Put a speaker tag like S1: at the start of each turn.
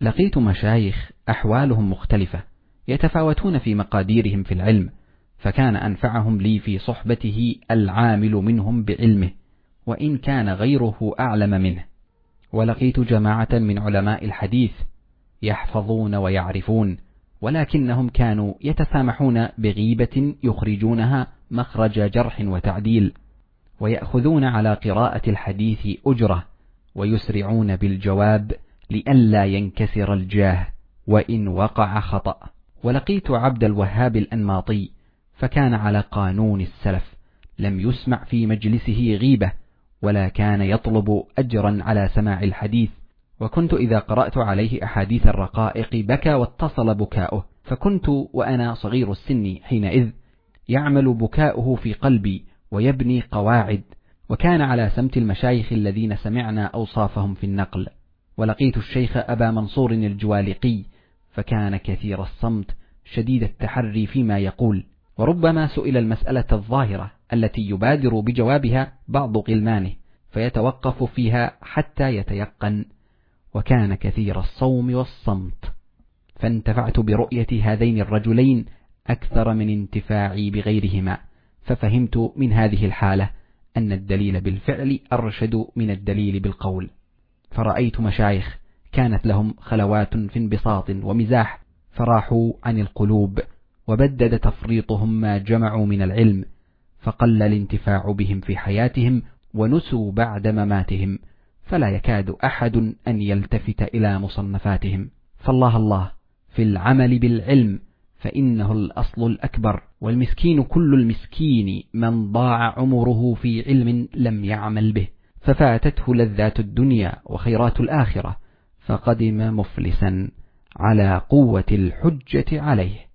S1: لقيت مشايخ أحوالهم مختلفة يتفاوتون في مقاديرهم في العلم فكان أنفعهم لي في صحبته العامل منهم بعلمه وإن كان غيره أعلم منه. ولقيت جماعة من علماء الحديث يحفظون ويعرفون ولكنهم كانوا يتسامحون بغيبة يخرجونها مخرج جرح وتعديل ويأخذون على قراءة الحديث أجرة ويسرعون بالجواب لئلا ينكسر الجاه وإن وقع خطأ. ولقيت عبد الوهاب الأنماطي فكان على قانون السلف لم يسمع في مجلسه غيبة ولا كان يطلب أجرا على سماع الحديث. وكنت إذا قرأت عليه أحاديث الرقائق بكى واتصل بكاؤه. فكنت وأنا صغير السن حينئذ يعمل بكاؤه في قلبي ويبني قواعد. وكان على سمت المشايخ الذين سمعنا أوصافهم في النقل. ولقيت الشيخ أبا منصور الجوالقي فكان كثير الصمت شديد التحري فيما يقول. وربما سئل المسألة الظاهرة التي يبادر بجوابها بعض غلمانه فيتوقف فيها حتى يتيقن. وكان كثير الصوم والصمت. فانتفعت برؤية هذين الرجلين أكثر من انتفاعي بغيرهما ففهمت من هذه الحالة أن الدليل بالفعل أرشد من الدليل بالقول. فرأيت مشايخ كانت لهم خلوات في انبساط ومزاح فراحوا عن القلوب وبدد تفريطهم ما جمعوا من العلم فقل الانتفاع بهم في حياتهم ونسوا بعد مماتهم فلا يكاد أحد أن يلتفت إلى مصنفاتهم فالله الله في العمل بالعلم فإنه الأصل الأكبر والمسكين كل المسكين من ضاع عمره في علم لم يعمل به ففاتته لذات الدنيا وخيرات الآخرة فقدم مفلسا على قوة الحجة عليه.